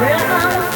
Welcome.